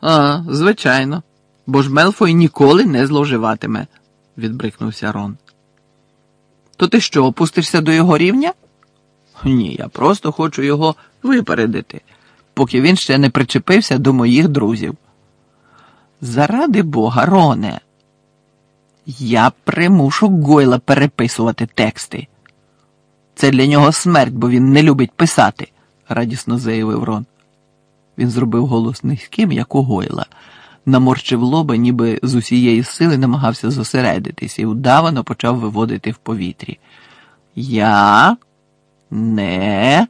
А, звичайно, бо ж Мелфой ніколи не зловживатиме, відбрикнувся Рон. То ти що, опустишся до його рівня? Ні, я просто хочу його випередити, поки він ще не причепився до моїх друзів. Заради Бога, Роне, я примушу Гойла переписувати тексти. Це для нього смерть, бо він не любить писати, радісно заявив Рон. Він зробив голос низьким, як у Гойла, наморщив лоба, ніби з усієї сили намагався зосередитись і удавано почав виводити в повітрі. Я не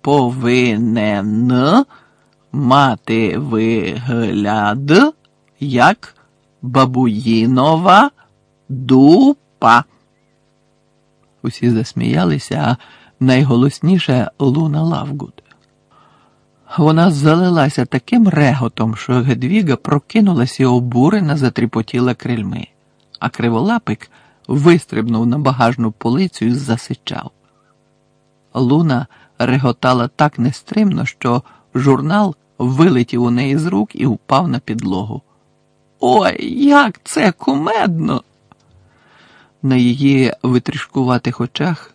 повинен мати вигляд як бабуїнова дупа. Усі засміялися, а найголосніше Луна Лавгуд. Вона залилася таким реготом, що Гедвіга прокинулася і обурена затріпотіла крильми, а криволапик вистрибнув на багажну полицю і засичав. Луна реготала так нестримно, що журнал вилетів у неї з рук і впав на підлогу. Ой, як це кумедно! На її витрішкуватих очах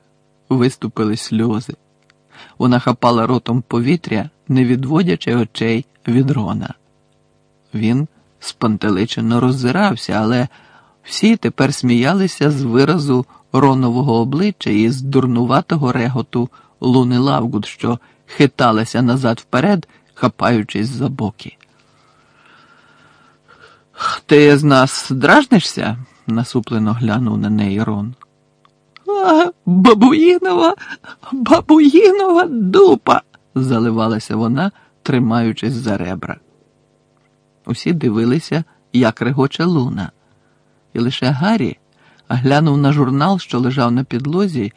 виступили сльози. Вона хапала ротом повітря, не відводячи очей від Рона. Він спантеличено роззирався, але всі тепер сміялися з виразу Ронового обличчя і з дурнуватого реготу Луни Лавгуд, що хиталася назад вперед, хапаючись за боки. Ти з нас дражнишся? насуплено глянув на неї Рон. А, бабуїнова, бабуїнова дупа, заливалася вона, тримаючись за ребра. Усі дивилися, як регоче луна, і лише Гаррі глянув на журнал, що лежав на підлозі,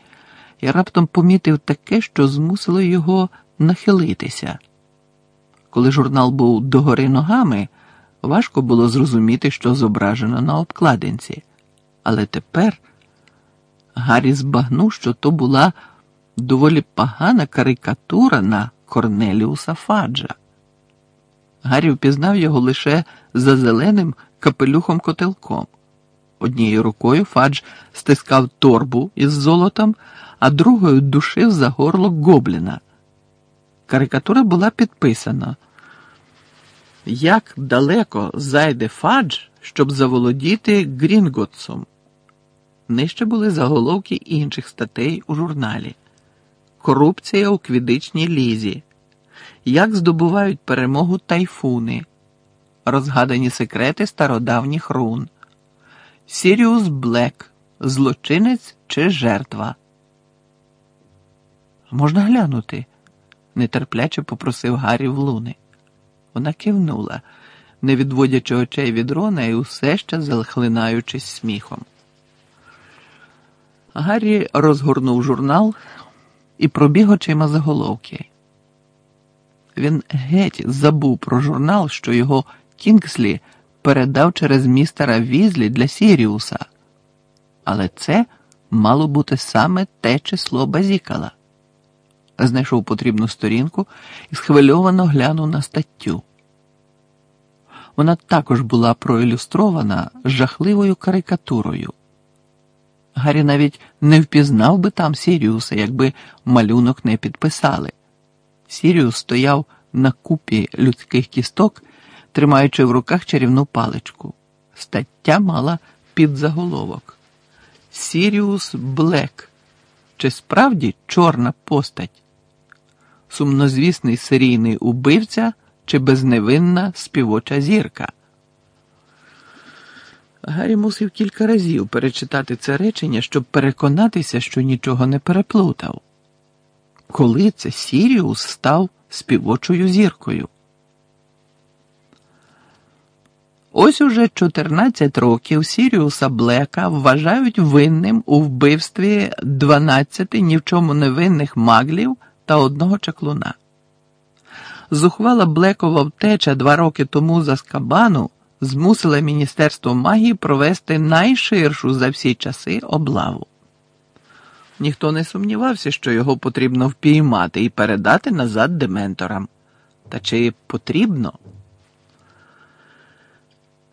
і раптом помітив таке, що змусило його нахилитися. Коли журнал був догори ногами, важко було зрозуміти, що зображено на обкладинці, але тепер. Гаррі збагнув, що то була доволі погана карикатура на Корнеліуса Фаджа. Гаррі впізнав його лише за зеленим капелюхом-котелком. Однією рукою Фадж стискав торбу із золотом, а другою душив за горло гобліна. Карикатура була підписана. Як далеко зайде Фадж, щоб заволодіти Грінготсом? Нижче були заголовки інших статей у журналі: Корупція у квідичній лізі, Як здобувають перемогу тайфуни, Розгадані секрети стародавніх рун, Сіріус Блек, Злочинець чи жертва. Можна глянути? нетерпляче попросив Гаррі в луни. Вона кивнула, не відводячи очей від Рона і усе ще захлинаючись сміхом. Гаррі розгорнув журнал і пробіг очима заголовки. Він геть забув про журнал, що його Кінгслі передав через містера Візлі для Сіріуса. Але це мало бути саме те число базікала. Знайшов потрібну сторінку і схвильовано глянув на статтю. Вона також була проілюстрована жахливою карикатурою. Гаррі навіть не впізнав би там Сіріуса, якби малюнок не підписали. Сіріус стояв на купі людських кісток, тримаючи в руках чарівну паличку. Стаття мала підзаголовок. Сіріус Блек. Чи справді чорна постать? Сумнозвісний серійний убивця чи безневинна співоча зірка? Гаррі мусив кілька разів перечитати це речення, щоб переконатися, що нічого не переплутав. Коли це Сіріус став співочою зіркою? Ось уже 14 років Сіріуса Блека вважають винним у вбивстві 12 ні в чому невинних маглів та одного чаклуна. Зухвала Блекова втеча два роки тому за Скабану змусила Міністерство магії провести найширшу за всі часи облаву. Ніхто не сумнівався, що його потрібно впіймати і передати назад дементорам. Та чи потрібно?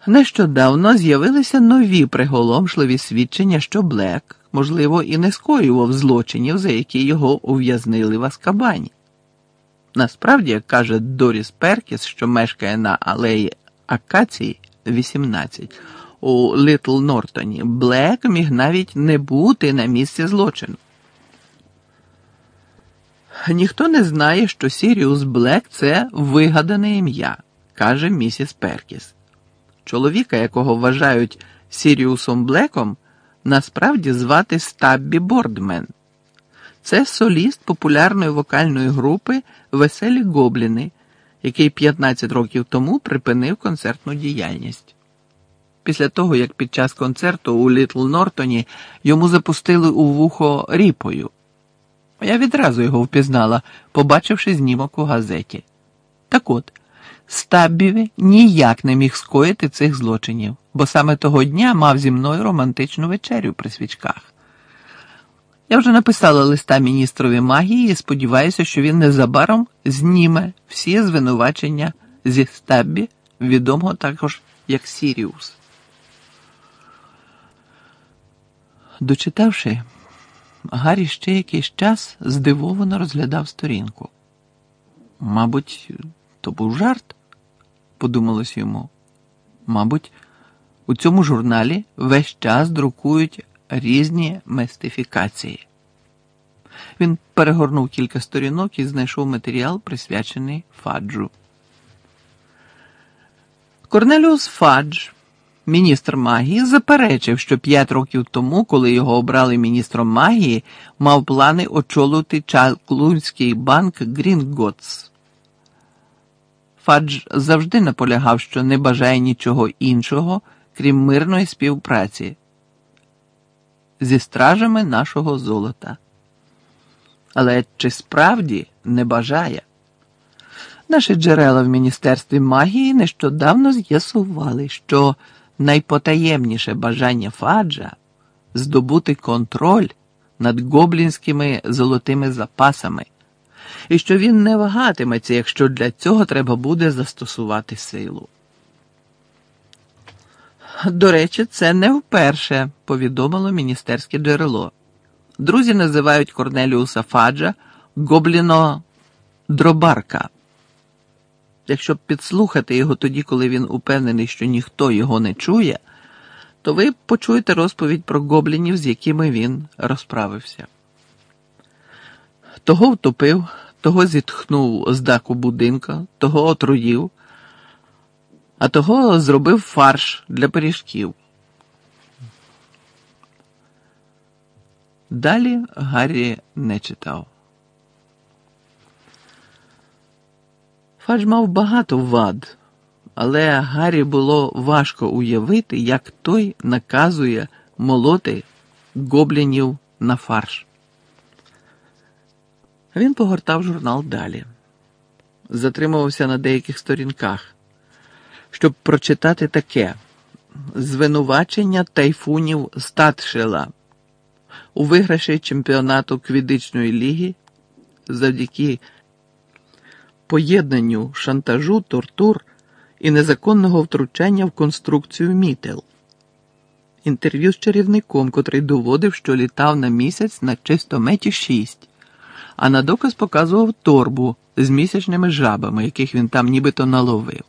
Нещодавно з'явилися нові приголомшливі свідчення, що Блек, можливо, і не скоював злочинів, за які його ув'язнили в Аскабані. Насправді, як каже Доріс Перкіс, що мешкає на алеї Акації 18 у Літл Нортоні, Блек міг навіть не бути на місці злочину. Ніхто не знає, що Сіріус Блек це вигадане ім'я, каже місіс Перкіс. Чоловіка, якого вважають Сіріусом Блеком, насправді звати Стаббі Бордмен. Це соліст популярної вокальної групи Веселі Гобліни, який 15 років тому припинив концертну діяльність. Після того, як під час концерту у Літл Нортоні йому запустили у вухо ріпою. Я відразу його впізнала, побачивши знімок у газеті. Так от, Стаббіві ніяк не міг скоїти цих злочинів, бо саме того дня мав зі мною романтичну вечерю при свічках. Я вже написала листа міністрові магії і сподіваюся, що він незабаром зніме всі звинувачення зі Стаббі, відомого також як Сіріус. Дочитавши, Гаррі ще якийсь час здивовано розглядав сторінку. Мабуть, то був жарт, подумалось йому. Мабуть, у цьому журналі весь час друкують різні мистифікації. Він перегорнув кілька сторінок і знайшов матеріал, присвячений Фаджу. Корнеліус Фадж, міністр магії, заперечив, що п'ять років тому, коли його обрали міністром магії, мав плани очолити Чаклунський банк Грінготс. Фадж завжди наполягав, що не бажає нічого іншого, крім мирної співпраці зі стражами нашого золота. Але чи справді не бажає? Наші джерела в Міністерстві магії нещодавно з'ясували, що найпотаємніше бажання Фаджа здобути контроль над гоблінськими золотими запасами, і що він не вагатиметься, якщо для цього треба буде застосувати силу. До речі, це не вперше, повідомило міністерське джерело. Друзі називають Корнеліуса Фаджа Гобліно Дробарка. Якщо підслухати його тоді, коли він упевнений, що ніхто його не чує, то ви почуєте розповідь про гоблінів, з якими він розправився. Того втопив, того зітхнув з даку будинка, того отруїв а того зробив фарш для пиріжків. Далі Гаррі не читав. Фадж мав багато вад, але Гаррі було важко уявити, як той наказує молоти гоблінів на фарш. Він погортав журнал далі, затримувався на деяких сторінках щоб прочитати таке. Звинувачення тайфунів Статшела. У виграші чемпіонату квідичної ліги завдяки поєднанню шантажу, тортур і незаконного втручання в конструкцію мітел. Інтерв'ю з чарівником, котрий доводив, що літав на місяць на чистометі 6, а на доказ показував торбу з місячними жабами, яких він там нібито наловив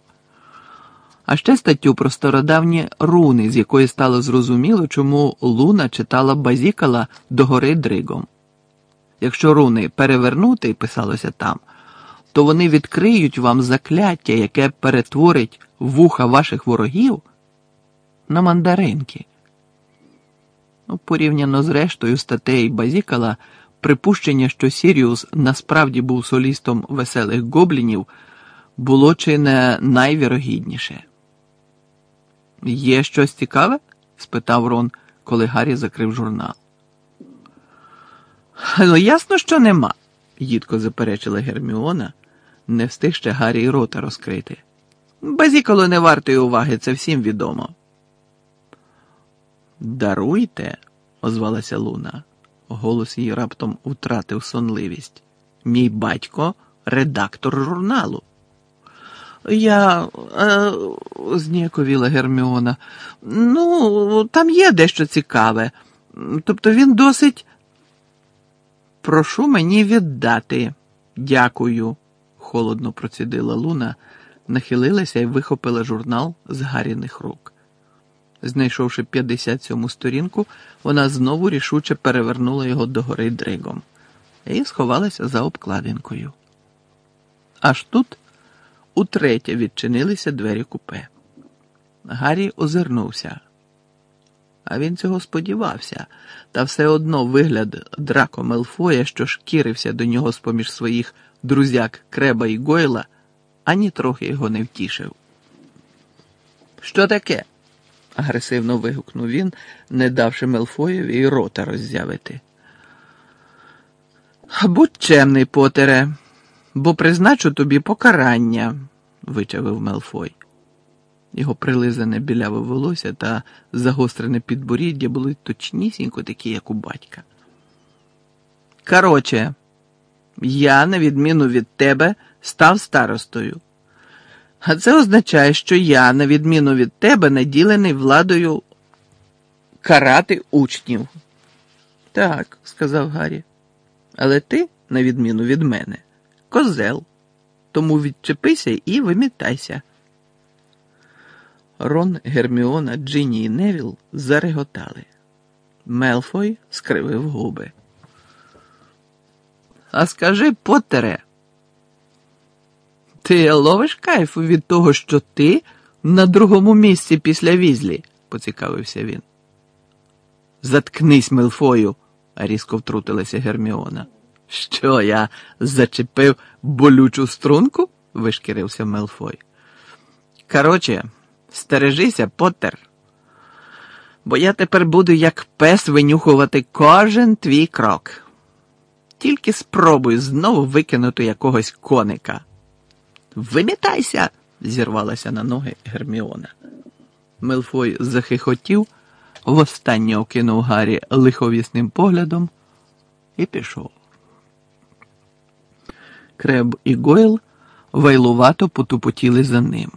а ще статтю про стародавні руни, з якої стало зрозуміло, чому Луна читала базікала догори дригом. Якщо руни перевернути, писалося там, то вони відкриють вам закляття, яке перетворить вуха ваших ворогів на мандаринки. Ну, Порівняно з рештою статей Базікала, припущення, що Сіріус насправді був солістом веселих гоблінів, було чи не найвірогідніше. Є щось цікаве? спитав Рон, коли Гаррі закрив журнал. Ну, ясно, що нема, їдко заперечила Герміона, не встиг ще Гаррі й рота розкрити. Базікало не вартої уваги, це всім відомо. Даруйте, озвалася Луна. Голос її раптом втратив сонливість. Мій батько редактор журналу. Я е, зніяковіла Герміона. Ну, там є дещо цікаве. Тобто він досить. Прошу мені віддати. Дякую, холодно процідила Луна, нахилилася і вихопила журнал з Гаріних рук. Знайшовши 57 сторінку, вона знову рішуче перевернула його догори дригом і сховалася за обкладинкою. Аж тут утретє відчинилися двері купе. Гаррі озирнувся. А він цього сподівався, та все одно вигляд драко Мелфоя, що шкірився до нього з поміж своїх друзяк Креба і Гойла, ані трохи його не втішив. Що таке? агресивно вигукнув він, не давши Мелфоєві й рота роззявити. Будь чемний, Потере, бо призначу тобі покарання, вичавив Мелфой. Його прилизане біляве волосся та загострене підборіддя були точнісінько такі, як у батька. Короче, я, на відміну від тебе, став старостою. А це означає, що я, на відміну від тебе, наділений владою карати учнів. Так, сказав Гаррі. Але ти, на відміну від мене, козел. Тому відчепися і вимітайся. Рон, Герміона, Джині і Невіл зареготали. Мелфой скривив губи. А скажи, Поттере, ти ловиш кайфу від того, що ти на другому місці після візлі, поцікавився він. Заткнись, Мелфою, різко втрутилася Герміона. Що я зачепив болючу струнку? вишкірився Мелфой. Короче, стережися, Поттер, бо я тепер буду як пес винюхувати кожен твій крок. Тільки спробуй знову викинути якогось коника. Вимітайся, зірвалася на ноги Герміона. Мелфой захихотів, востаннє окинув Гаррі лиховісним поглядом і пішов. Креб і Гойл вайлувато потупотіли за ним.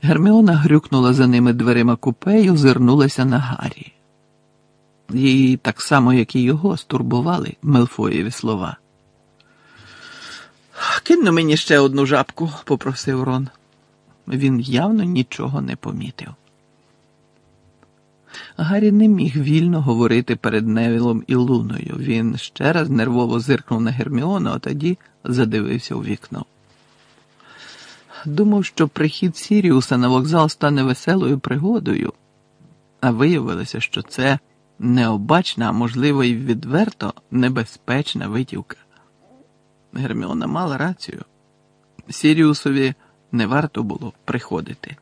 Герміона грюкнула за ними дверима купе і озирнулася на Гаррі. Її так само, як і його, стурбували Мелфоєві слова. Кинь мені ще одну жабку, попросив Рон. Він явно нічого не помітив. Гаррі не міг вільно говорити перед Невілом і Луною. Він ще раз нервово зиркнув на Герміону, а тоді задивився у вікно. Думав, що прихід Сіріуса на вокзал стане веселою пригодою, а виявилося, що це необачна, а можливо, і відверто небезпечна витівка. Герміона мала рацію. Сіріусові не варто було приходити.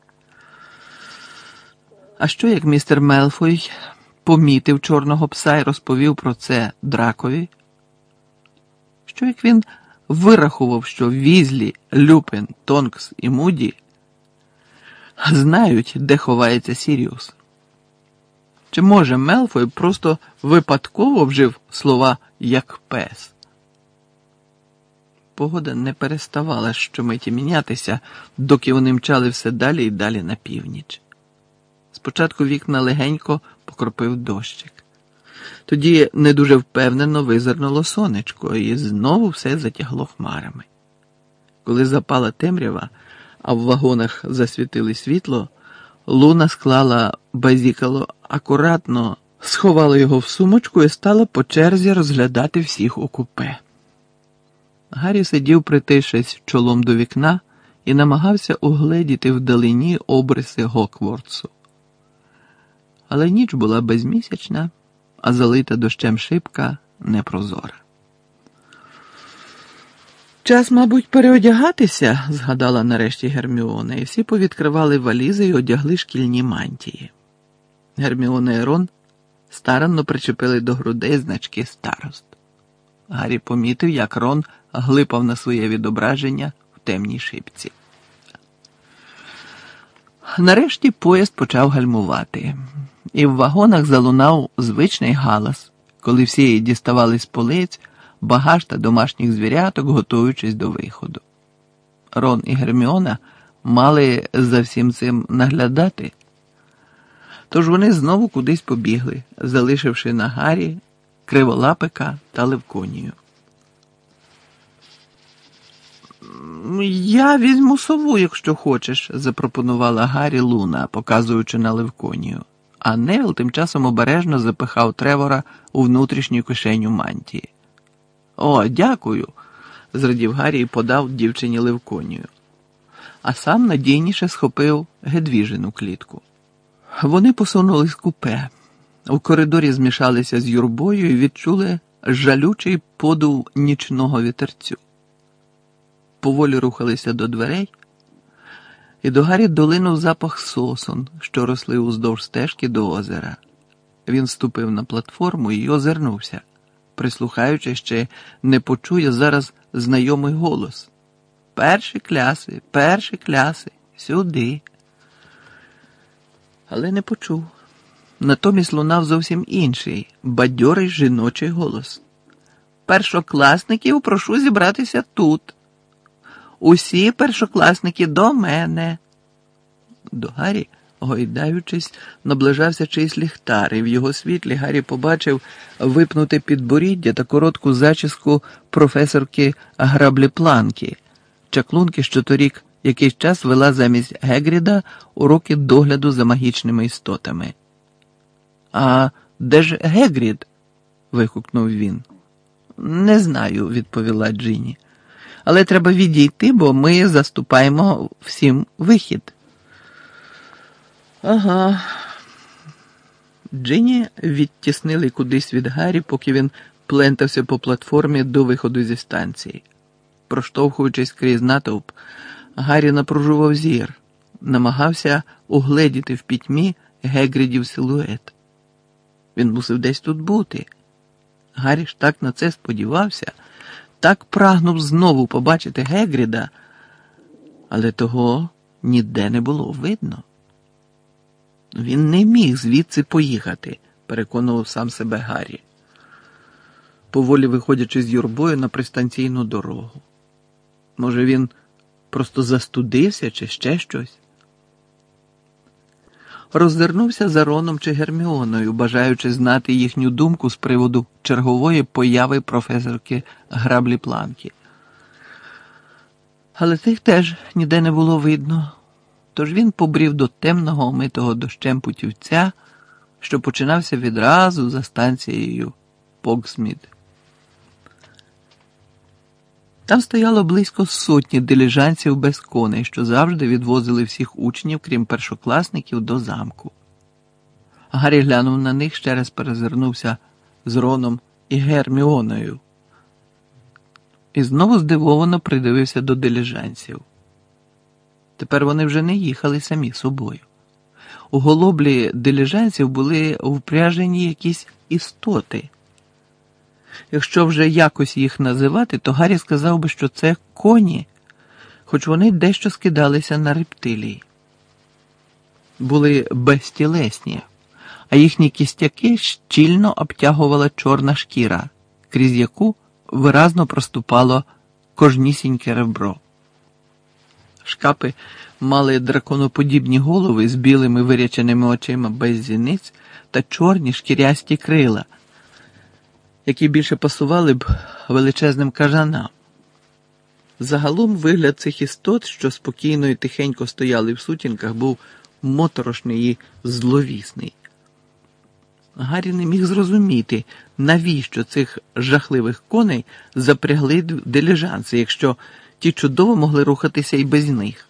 А що як містер Мелфой помітив чорного пса і розповів про це дракові? Що як він вирахував, що Візлі, Люпин, Тонкс і Муді знають, де ховається Сіріус? Чи може Мелфой просто випадково вжив слова як пес? Погода не переставала щомиті мінятися, доки вони мчали все далі і далі на північ. Спочатку вікна легенько покропив дощик. Тоді не дуже впевнено визирнуло сонечко, і знову все затягло хмарами. Коли запала темрява, а в вагонах засвітили світло, Луна склала базікало акуратно, сховала його в сумочку і стала по черзі розглядати всіх у купе. Гаррі сидів, притишись чолом до вікна і намагався угледіти вдалині обриси Гоквордсу. Але ніч була безмісячна, а залита дощем шибка непрозора. Час, мабуть, переодягатися, згадала нарешті Герміона, і всі повідкривали валізи і одягли шкільні мантії. Герміона і Рон старанно причепили до грудей значки старост. Гаррі помітив, як Рон глипав на своє відображення в темній шибці. Нарешті поїзд почав гальмувати, і в вагонах залунав звичний галас, коли всі діставали з полиць багаж та домашніх звіряток, готуючись до виходу. Рон і Герміона мали за всім цим наглядати. Тож вони знову кудись побігли, залишивши на Гаррі криволапика та Левконію. Я візьму сову, якщо хочеш, запропонувала Гаррі Луна, показуючи на Левконію, а Невіл тим часом обережно запихав Тревора у внутрішню кишеню мантії. О, дякую, зрадів Гаррі і подав дівчині Левконію, а сам надійніше схопив гедвіжину клітку. Вони посунулись купе. У коридорі змішалися з юрбою і відчули жалючий подув нічного вітерцю. Поволі рухалися до дверей, і до Гаррі долинув запах сосон, що росли уздовж стежки до озера. Він ступив на платформу і озирнувся, прислухаючи ще не почує зараз знайомий голос. Перші кляси, перші кляси, сюди. Але не почув. Натомість лунав зовсім інший, бадьорий жіночий голос. Першокласників прошу зібратися тут. Усі першокласники до мене. До Гаррі, гойдаючись, наближався чийсь ліхтар, і в його світлі Гаррі побачив випнути підборіддя та коротку зачіску професорки Граблі Планки, чаклунки, що торік якийсь час вела замість Гегріда уроки догляду за магічними істотами. А де ж Гегрід? вигукнув він. Не знаю, відповіла Джині. Але треба відійти, бо ми заступаємо всім вихід. Ага. Джині відтіснили кудись від Гаррі, поки він плентався по платформі до виходу зі станції. Проштовхуючись крізь натовп, Гаррі напружував зір, намагався угледіти в пітьмі Гегрідів силует. Він мусив десь тут бути. Гаррі ж так на це сподівався, так прагнув знову побачити Гегріда, але того ніде не було видно. Він не міг звідси поїхати, переконував сам себе Гаррі, поволі виходячи з юрбою на пристанційну дорогу. Може, він просто застудився чи ще щось? Роззирнувся за Роном чи Герміоною, бажаючи знати їхню думку з приводу чергової появи професорки граблі планки. Але тих теж ніде не було видно, тож він побрів до темного омитого дощем путівця, що починався відразу за станцією Погсміт. Там стояло близько сотні диліжанців без коней, що завжди відвозили всіх учнів, крім першокласників, до замку. Гаррі глянув на них, ще раз перезирнувся з Роном і Герміоною. І знову здивовано придивився до диліжанців. Тепер вони вже не їхали самі собою. У голоблі диліжанців були впряжені якісь істоти. Якщо вже якось їх називати, то Гаррі сказав би, що це коні, хоч вони дещо скидалися на рептилії. Були безтілесні, а їхні кістяки щільно обтягувала чорна шкіра, крізь яку виразно проступало кожнісіньке ребро. Шкапи мали драконоподібні голови з білими виряченими очима без зіниць та чорні шкірясті крила які більше пасували б величезним кажанам. Загалом вигляд цих істот, що спокійно і тихенько стояли в сутінках, був моторошний і зловісний. Гаррі не міг зрозуміти, навіщо цих жахливих коней запрягли диліжанси, якщо ті чудово могли рухатися і без них.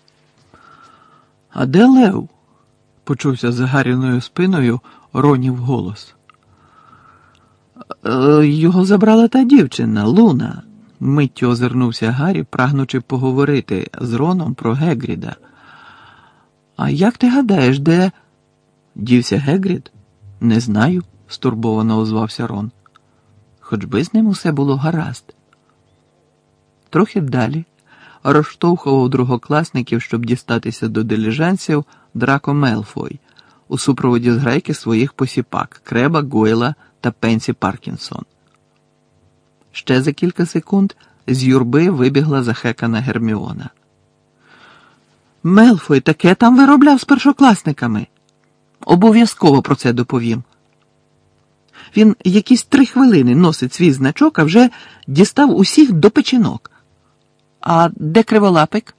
А де Лев? почувся за Гарріною спиною Ронів голос. Е, його забрала та дівчина, Луна. Миттю озирнувся Гаррі, прагнучи поговорити з Роном про Гегріда. А як ти гадаєш, де дівся Гегрід? Не знаю, стурбовано озвався Рон. Хоч би з ним усе було гаразд. Трохи далі розштовхував другокласників, щоб дістатися до диліжанців Драко Мелфой у супроводі зграйки своїх посіпак Креба, Гойла та Пенсі Паркінсон. Ще за кілька секунд з юрби вибігла захекана Герміона. Мелфой таке там виробляв з першокласниками. Обов'язково про це доповім. Він якісь три хвилини носить свій значок, а вже дістав усіх до печінок. А де криволапик?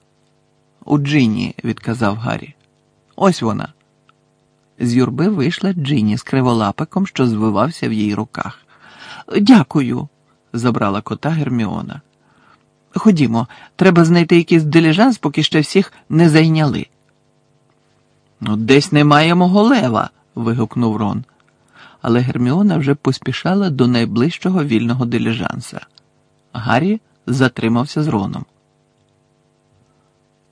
У Джині, відказав Гаррі. Ось вона. З юрби вийшла Джині з криволапиком, що звивався в її руках. Дякую, забрала кота Герміона. Ходімо, треба знайти якийсь диліжанс, поки ще всіх не зайняли. Ну, десь немає мого лева. вигукнув Рон. Але Герміона вже поспішала до найближчого вільного диліжанса. Гаррі затримався з Роном.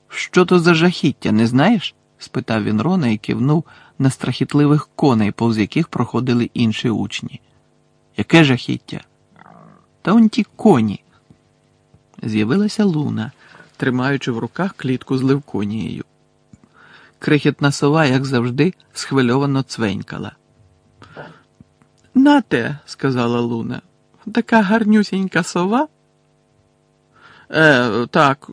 Що то за жахіття, не знаєш? спитав він Рона і кивнув на страхітливих коней, повз яких проходили інші учні. Яке жахіття? Та он ті коні. З'явилася луна, тримаючи в руках клітку з ливконією. Крихітна сова, як завжди, схвильовано цвенькала. Нате, сказала Луна, така гарнюсінька сова. Е, Так,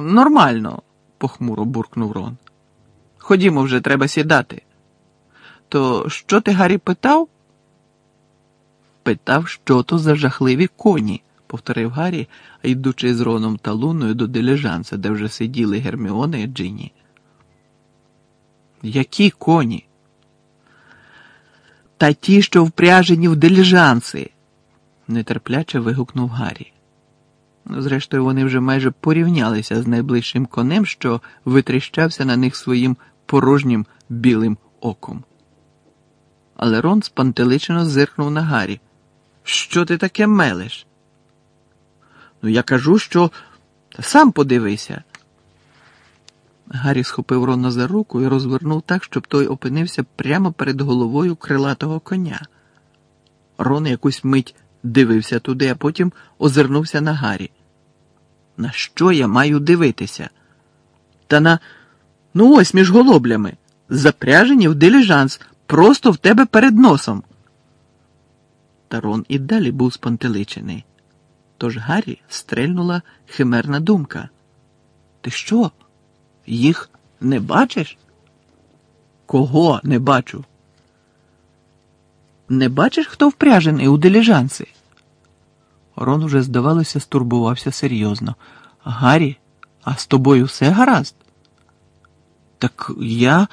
нормально, похмуро буркнув Рон. Ходімо вже, треба сідати. То що ти Гаррі питав? Питав, що то за жахливі коні, повторив Гаррі, йдучи з Роном та Луною до дилижанса, де вже сиділи Герміона і Джині. Які коні? Та ті, що впряжені в диліжанси, нетерпляче вигукнув Гаррі. Зрештою, вони вже майже порівнялися з найближчим конем, що витріщався на них своїм порожнім білим оком. Але Рон спантеличено зиркнув на Гаррі. Що ти таке мелеш? Ну, я кажу, що сам подивися. Гаррі схопив Рона за руку і розвернув так, щоб той опинився прямо перед головою крилатого коня. Рон якусь мить дивився туди, а потім озирнувся на Гаррі. На що я маю дивитися? Та на ну ось між голоблями, запряжені в диліжанс, просто в тебе перед носом. Та Рон і далі був спантеличений. Тож Гаррі стрельнула химерна думка. Ти що? Їх не бачиш? Кого не бачу? Не бачиш, хто впряжений у диліжанси? Рон уже, здавалося, стурбувався серйозно. Гаррі, а з тобою все гаразд? Так я.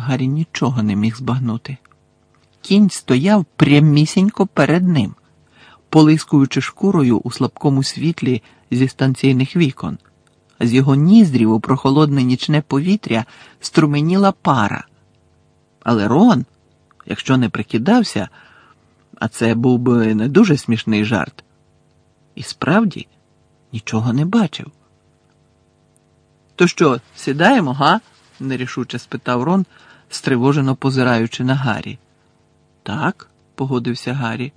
Гаррі нічого не міг збагнути. Кінь стояв прямісінько перед ним, полискуючи шкурою у слабкому світлі зі станційних вікон. З його ніздрів у прохолодне нічне повітря струменіла пара. Але Рон, якщо не прикидався, а це був би не дуже смішний жарт, і справді нічого не бачив. То що, сідаємо, га? нерішуче спитав Рон, стривожено позираючи на Гаррі. Так, погодився Гаррі.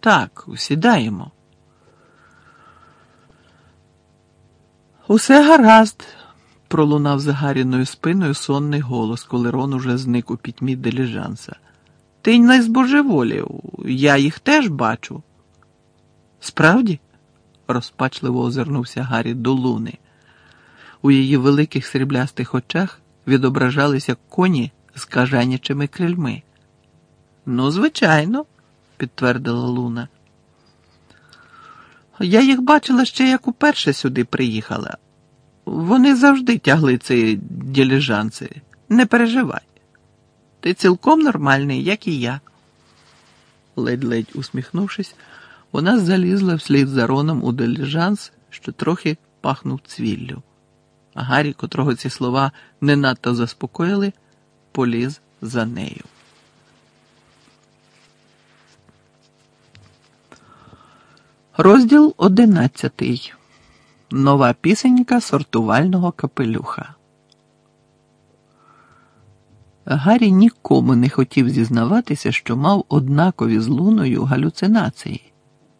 Так, сідаємо. Усе гаразд, пролунав за Гарріною спиною сонний голос, коли Рон уже зник у пітьмі диліжанса. Ти не збожеволів, я їх теж бачу. Справді? розпачливо озирнувся Гаррі до луни. У її великих сріблястих очах відображалися коні з кажанячими крильми. Ну, звичайно, підтвердила Луна. Я їх бачила ще як уперше сюди приїхала. Вони завжди тягли ці діліжанці. Не переживай. Ти цілком нормальний, як і я. Ледь-ледь усміхнувшись, вона залізла вслід за Роном у диліжанс, що трохи пахнув цвіллю. Гаррі, котрого ці слова не надто заспокоїли, поліз за нею. Розділ одинадцятий. Нова пісенька сортувального капелюха. Гаррі нікому не хотів зізнаватися, що мав однакові з луною галюцинації,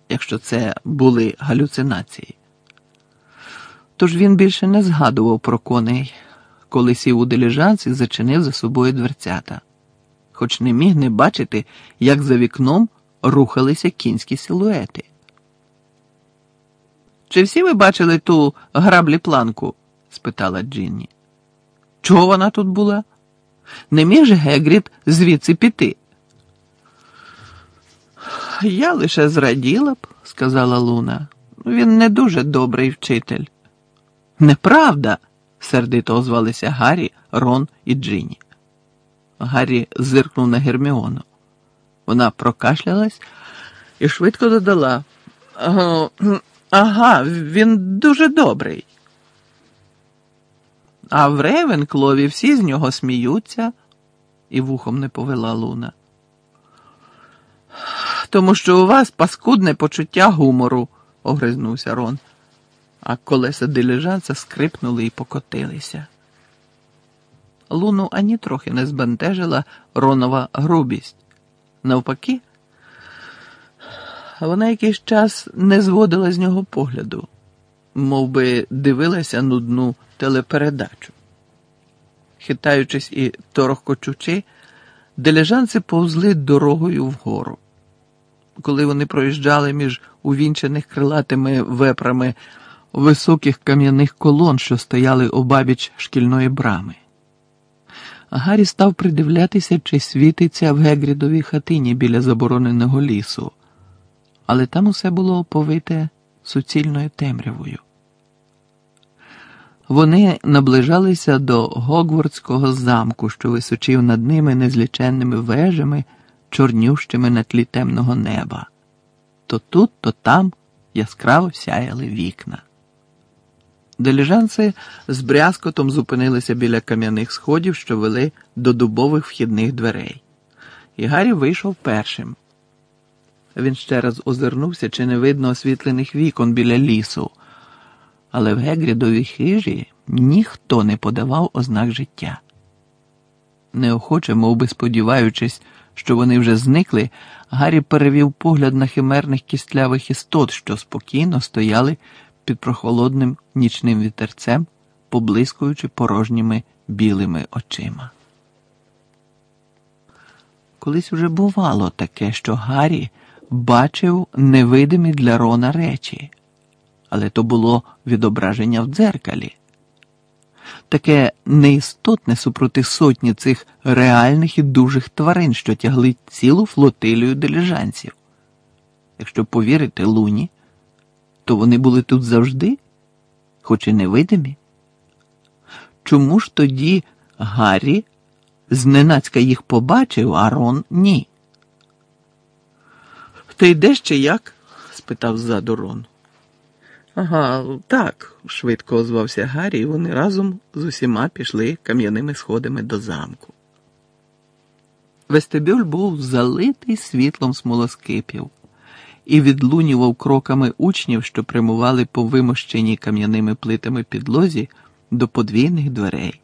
якщо це були галюцинації. Тож він більше не згадував про коней, коли сів у диліжанс і зачинив за собою дверцята, хоч не міг не бачити, як за вікном рухалися кінські силуети. Чи всі ви бачили ту граблі планку? спитала Джинні. Чого вона тут була? Не міг же Гегрід звідси піти? Я лише зраділа б, сказала Луна. Він не дуже добрий вчитель. Неправда, сердито озвалися Гаррі, Рон і Джині. Гаррі зиркнув на Герміону. Вона прокашлялась і швидко додала. Ага, він дуже добрий. А в Ревенклові всі з нього сміються, і вухом не повела Луна. Тому що у вас паскудне почуття гумору, огризнувся Рон, а колеса дилижанса скрипнули і покотилися. Луну ані трохи не збентежила Ронова грубість. Навпаки, вона якийсь час не зводила з нього погляду, мов би дивилася нудну телепередачу. Хитаючись і торохкочучи, дилижанці повзли дорогою вгору. Коли вони проїжджали між увінчених крилатими вепрами високих кам'яних колон, що стояли обабіч шкільної брами. Гаррі став придивлятися, чи світиться в Гегрідовій хатині біля забороненого лісу, але там усе було оповите суцільною темрявою. Вони наближалися до Гогвардського замку, що височив над ними незліченними вежами, чорнющими на тлі темного неба. То тут, то там яскраво сяяли вікна. Деліжанці з брязкотом зупинилися біля кам'яних сходів, що вели до дубових вхідних дверей, і Гаррі вийшов першим. Він ще раз озирнувся, чи не видно освітлених вікон біля лісу, але в Гегрідовій хижі ніхто не подавав ознак життя. Неохоче, мов би сподіваючись, що вони вже зникли, Гаррі перевів погляд на химерних кістлявих істот, що спокійно стояли під прохолодним нічним вітерцем, поблискуючи порожніми білими очима. Колись уже бувало таке, що Гаррі бачив невидимі для Рона речі, але то було відображення в дзеркалі. Таке неістотне супроти сотні цих реальних і дужих тварин, що тягли цілу флотилію диліжанців. Якщо повірити Луні, то вони були тут завжди, хоч і невидимі. Чому ж тоді Гаррі зненацька їх побачив, а Рон ні? Ти йдеш чи як? спитав ззаду Рон. Ага, так, швидко озвався Гаррі, і вони разом з усіма пішли кам'яними сходами до замку. Вестибюль був залитий світлом смолоскипів і відлунював кроками учнів, що прямували по вимощеній кам'яними плитами підлозі до подвійних дверей,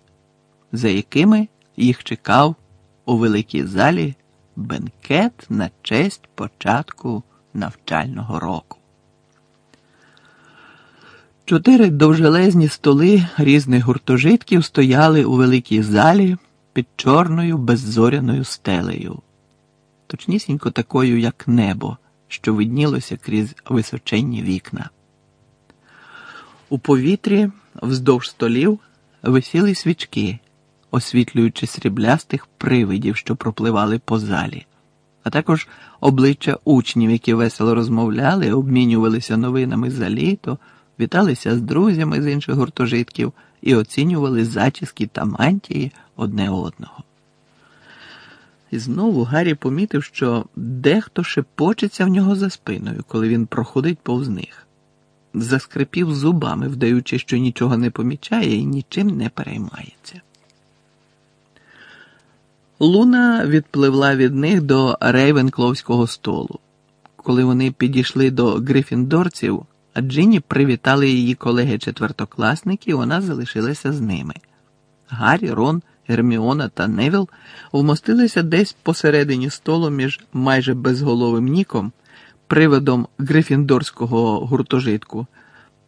за якими їх чекав у великій залі бенкет на честь початку навчального року. Чотири довжелезні столи різних гуртожитків стояли у великій залі під чорною беззоряною стелею, точнісінько такою, як небо що виднілося крізь височенні вікна. У повітрі вздовж столів висіли свічки, освітлюючи сріблястих привидів, що пропливали по залі, а також обличчя учнів, які весело розмовляли, обмінювалися новинами за літо, віталися з друзями з інших гуртожитків і оцінювали зачіски та мантії одне одного. І знову Гаррі помітив, що дехто шепочеться в нього за спиною, коли він проходить повз них. Заскрипів зубами, вдаючи, що нічого не помічає і нічим не переймається. Луна відпливла від них до рейвенкловського столу. Коли вони підійшли до грифіндорців, а Джинні привітали її колеги-четвертокласники, і вона залишилася з ними. Гаррі, Рон Герміона та Невіл вмостилися десь посередині столу між майже безголовим Ніком, привидом грифіндорського гуртожитку,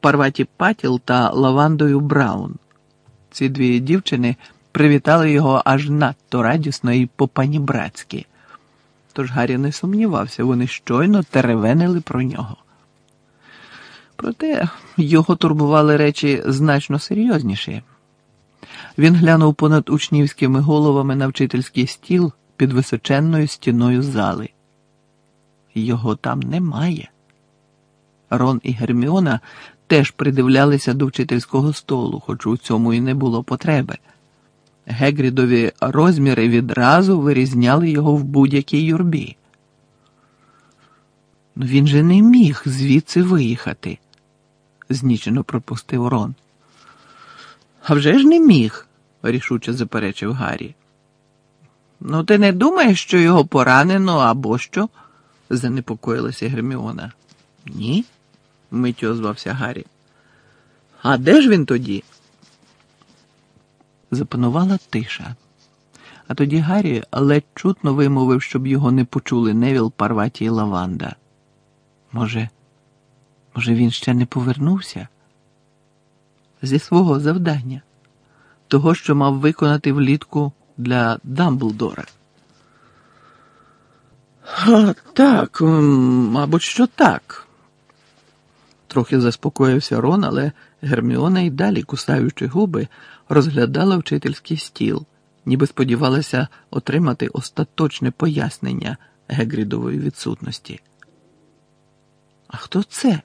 Парваті Патіл та Лавандою Браун. Ці дві дівчини привітали його аж надто радісно і по-панібратськи. Тож Гаррі не сумнівався, вони щойно теревенили про нього. Проте його турбували речі значно серйозніші. Він глянув понад учнівськими головами на вчительський стіл під височенною стіною зали. Його там немає. Рон і Герміона теж придивлялися до вчительського столу, хоч у цьому і не було потреби. Гегрідові розміри відразу вирізняли його в будь-якій юрбі. Ну він же не міг звідси виїхати, знічено пропустив Рон. А вже ж не міг, рішуче заперечив Гаррі. Ну, ти не думаєш, що його поранено або що? занепокоїлася Герміона. Ні, миттю озвався Гаррі. А де ж він тоді? Запанувала тиша. А тоді Гаррі ледь чутно вимовив, щоб його не почули Невіл, Парваті і Лаванда. Може, може, він ще не повернувся? Зі свого завдання, того, що мав виконати влітку для Дамблдора. «А, Так, мабуть, що так. Трохи заспокоївся Рон, але Герміона й далі, кусаючи губи, розглядала вчительський стіл, ніби сподівалася отримати остаточне пояснення Гегрідової відсутності. А хто це?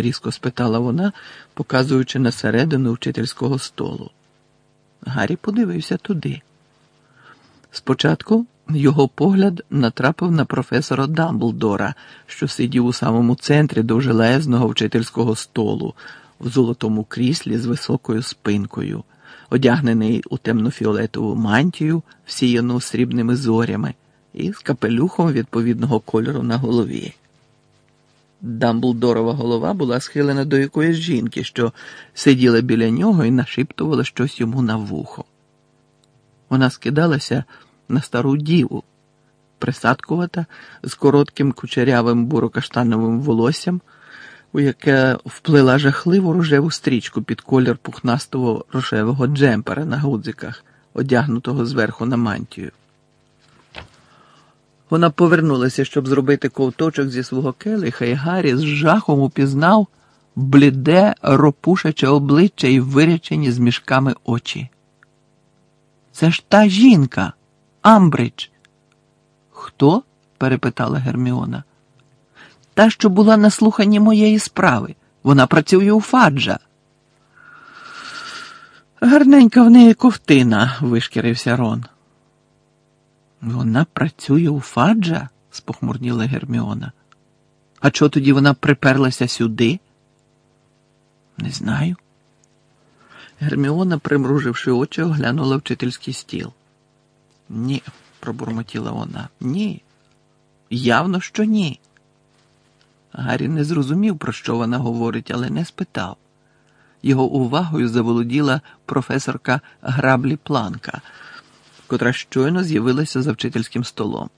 Різко спитала вона, показуючи на середину вчительського столу. Гаррі подивився туди. Спочатку його погляд натрапив на професора Дамблдора, що сидів у самому центрі довжелезного вчительського столу, в золотому кріслі з високою спинкою, одягнений у темно-фіолетову мантію, всіяну срібними зорями, і з капелюхом відповідного кольору на голові. Дамблдорова голова була схилена до якоїсь жінки, що сиділа біля нього і нашіптувала щось йому на вухо. Вона скидалася на стару діву, присадкувата, з коротким кучерявим бурокаштановим волоссям, у яке вплила жахливу рожеву стрічку під колір пухнастого рожевого джемпера на гудзиках, одягнутого зверху на мантію. Вона повернулася, щоб зробити ковточок зі свого келиха, і Гаррі з жахом упізнав бліде, ропушаче обличчя і вирячені з мішками очі. Це ж та жінка, Амбридж. Хто? перепитала Герміона. Та, що була на слуханні моєї справи. Вона працює у Фаджа. Гарненька в неї ковтина, вишкірився Рон. Вона працює у Фаджа? спохмурніла Герміона. А чого тоді вона приперлася сюди? Не знаю. Герміона, примруживши очі, оглянула вчительський стіл. Ні, пробурмотіла вона. Ні. Явно, що ні. Гаррі не зрозумів, про що вона говорить, але не спитав. Його увагою заволоділа професорка Граблі Планка котра щойно з'явилася за вчительським столом.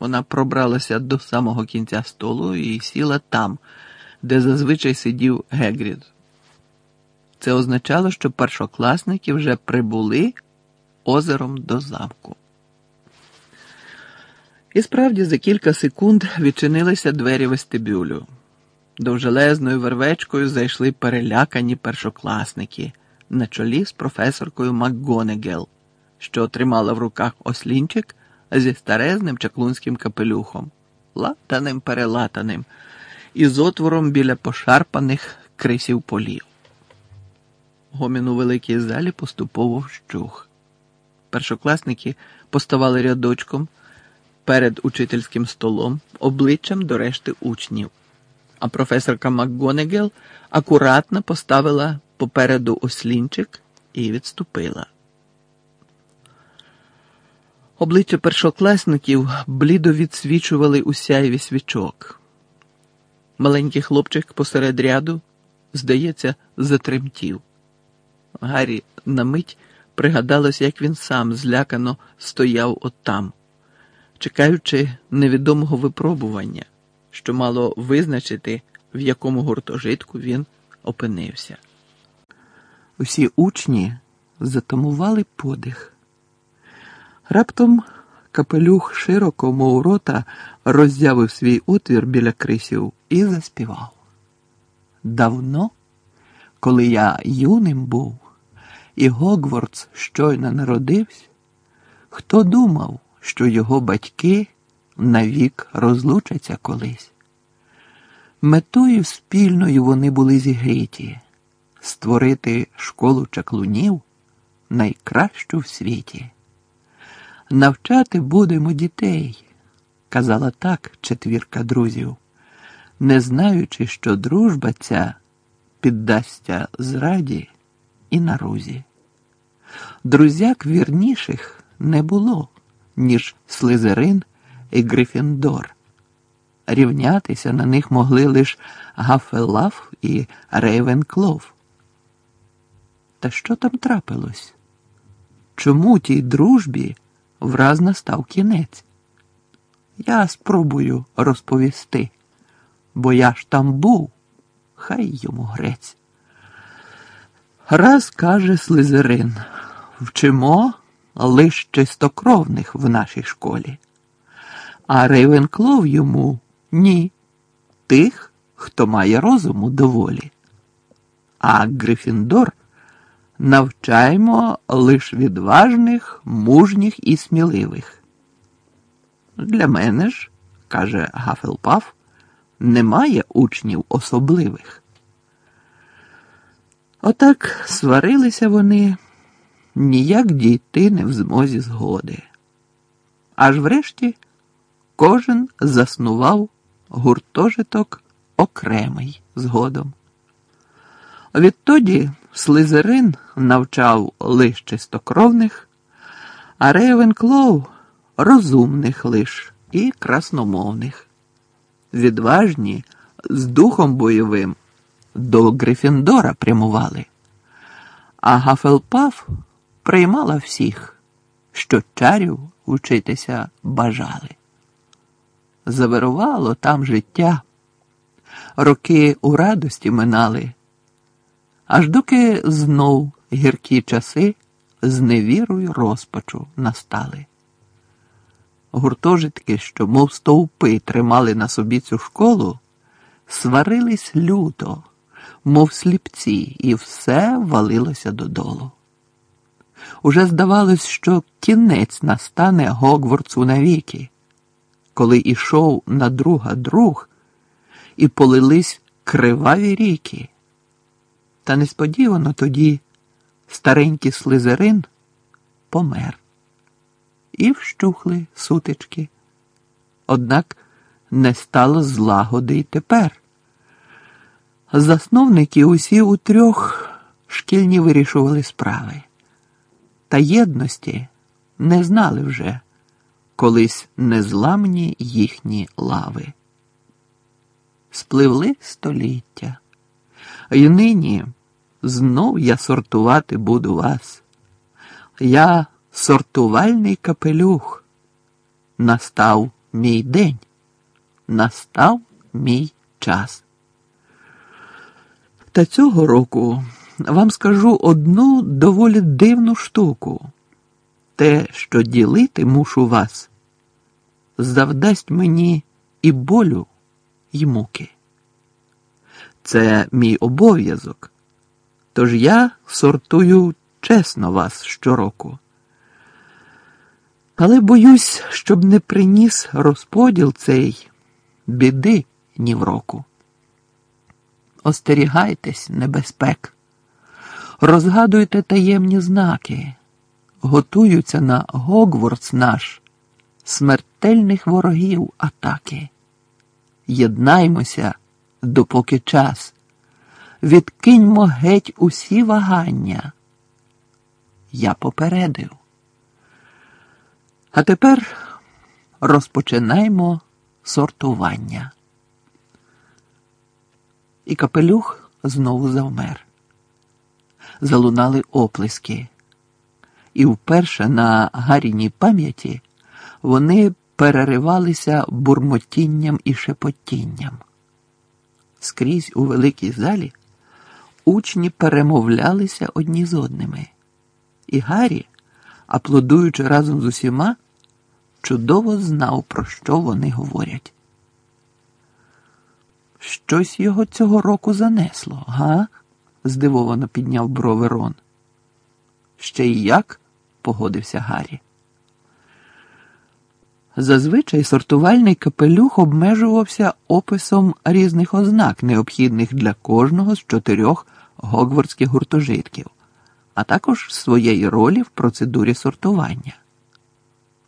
Вона пробралася до самого кінця столу і сіла там, де зазвичай сидів Гегрід. Це означало, що першокласники вже прибули озером до замку. І справді за кілька секунд відчинилися двері вестибюлю. Довжелезною вервечкою зайшли перелякані першокласники на чолі з професоркою МакГонегел що тримала в руках ослінчик зі старезним чаклунським капелюхом, латаним перелатаним, і з отвором біля пошарпаних крисів полів. Гомін у великій залі поступово вщух. Першокласники поставали рядочком перед учительським столом, обличчям до решти учнів, а професорка МакГонегел акуратно поставила попереду ослінчик і відступила. Обличчя першокласників блідо відсвічували у сяйві свічок. Маленький хлопчик посеред ряду, здається, затремтів. Гаррі на мить пригадалось, як він сам злякано стояв отам, чекаючи невідомого випробування, що мало визначити, в якому гуртожитку він опинився. Усі учні затамували подих. Раптом капелюх широко, мов рота, роззявив свій отвір біля крисів і заспівав. давно, коли я юним був, і Гогвардс щойно народився, хто думав, що його батьки навік розлучаться колись? Метою спільною вони були зігріті створити школу чаклунів найкращу в світі. Навчати будемо дітей, казала так четвірка друзів, не знаючи, що дружба ця піддасться зраді і нарузі. Друзяк вірніших не було, ніж Слизерин і Грифіндор. Рівнятися на них могли лише Гафелаф і Рейвенклов. Та що там трапилось? Чому тій дружбі враз настав кінець? Я спробую розповісти, бо я ж там був, хай йому грець. Раз каже Слизерин, вчимо лиш чистокровних в нашій школі, а Рейвенклов йому ні, тих, хто має розуму доволі. А Грифіндор навчаємо лиш відважних, мужніх і сміливих. Для мене ж, каже Гафелпаф, немає учнів особливих. Отак сварилися вони, ніяк дійти не в змозі згоди. Аж врешті кожен заснував гуртожиток окремий згодом. Відтоді Слизерин навчав лиш чистокровних, а Рейвенклоу розумних лиш і красномовних. Відважні з духом бойовим до Грифіндора прямували, а Гафелпаф приймала всіх, що чарів учитися бажали. Завирувало там життя, роки у радості минали аж доки знов гіркі часи з невірою розпачу настали. Гуртожитки, що, мов стовпи, тримали на собі цю школу, сварились люто, мов сліпці, і все валилося додолу. Уже здавалось, що кінець настане Гогвардсу навіки, коли ішов на друга друг, і полились криваві ріки. Та несподівано тоді старенький слизерин помер. І вщухли сутички. Однак не стало злагоди й тепер. Засновники усі у трьох шкільні вирішували справи, та єдності не знали вже колись незламні їхні лави. Спливли століття, і нині. Знов я сортувати буду вас. Я сортувальний капелюх. Настав мій день, настав мій час. Та цього року вам скажу одну доволі дивну штуку. Те, що ділити мушу вас, завдасть мені і болю, і муки. Це мій обов'язок. Тож я сортую чесно вас щороку. Але боюсь, щоб не приніс розподіл цей біди ні в року. Остерігайтесь, небезпек, розгадуйте таємні знаки, готуються на Гогвардс наш, смертельних ворогів атаки. Єднаймося, допоки час відкиньмо геть усі вагання. Я попередив. А тепер розпочинаємо сортування. І капелюх знову завмер. Залунали оплески, і вперше на Гаріній пам'яті вони переривалися бурмотінням і шепотінням. Скрізь у великій залі учні перемовлялися одні з одними, і Гаррі, аплодуючи разом з усіма, чудово знав, про що вони говорять. Щось його цього року занесло, га? здивовано підняв брови Рон. Ще й як? погодився Гаррі. Зазвичай сортувальний капелюх обмежувався описом різних ознак, необхідних для кожного з чотирьох гогвардських гуртожитків, а також своєї ролі в процедурі сортування.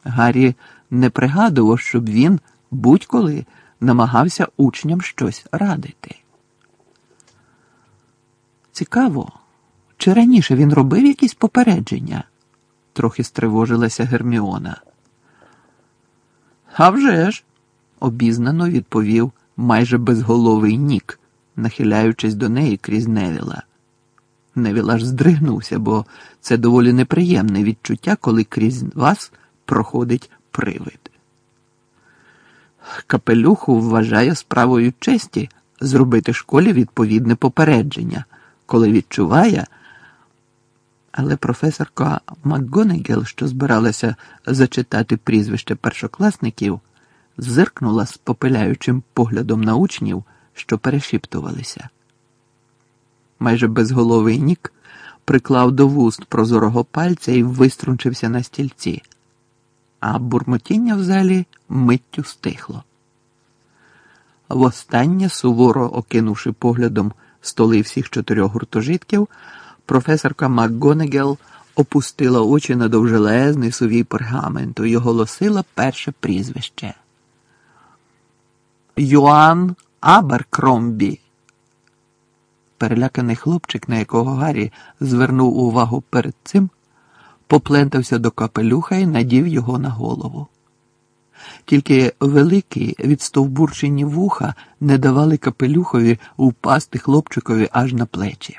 Гаррі не пригадував, щоб він будь-коли намагався учням щось радити. Цікаво, чи раніше він робив якісь попередження? трохи стривожилася Герміона. «А вже ж!» – обізнано відповів майже безголовий Нік, нахиляючись до неї крізь Невіла. Невіл аж здригнувся, бо це доволі неприємне відчуття, коли крізь вас проходить привид. Капелюху вважає справою честі зробити школі відповідне попередження, коли відчуває. Але професорка МакГонегел, що збиралася зачитати прізвище першокласників, зиркнула з попиляючим поглядом на учнів, що перешіптувалися. Майже безголовий нік приклав до вуст прозорого пальця і виструнчився на стільці, а бурмотіння в залі миттю стихло. Востаннє, суворо окинувши поглядом столи всіх чотирьох гуртожитків, професорка МакГонегел опустила очі на довжелезний сувій пергаменту і оголосила перше прізвище. Йоанн Аберкромбі. Переляканий хлопчик, на якого Гаррі звернув увагу перед цим, поплентався до капелюха і надів його на голову. Тільки великі відстовбурчені вуха не давали капелюхові впасти хлопчикові аж на плечі.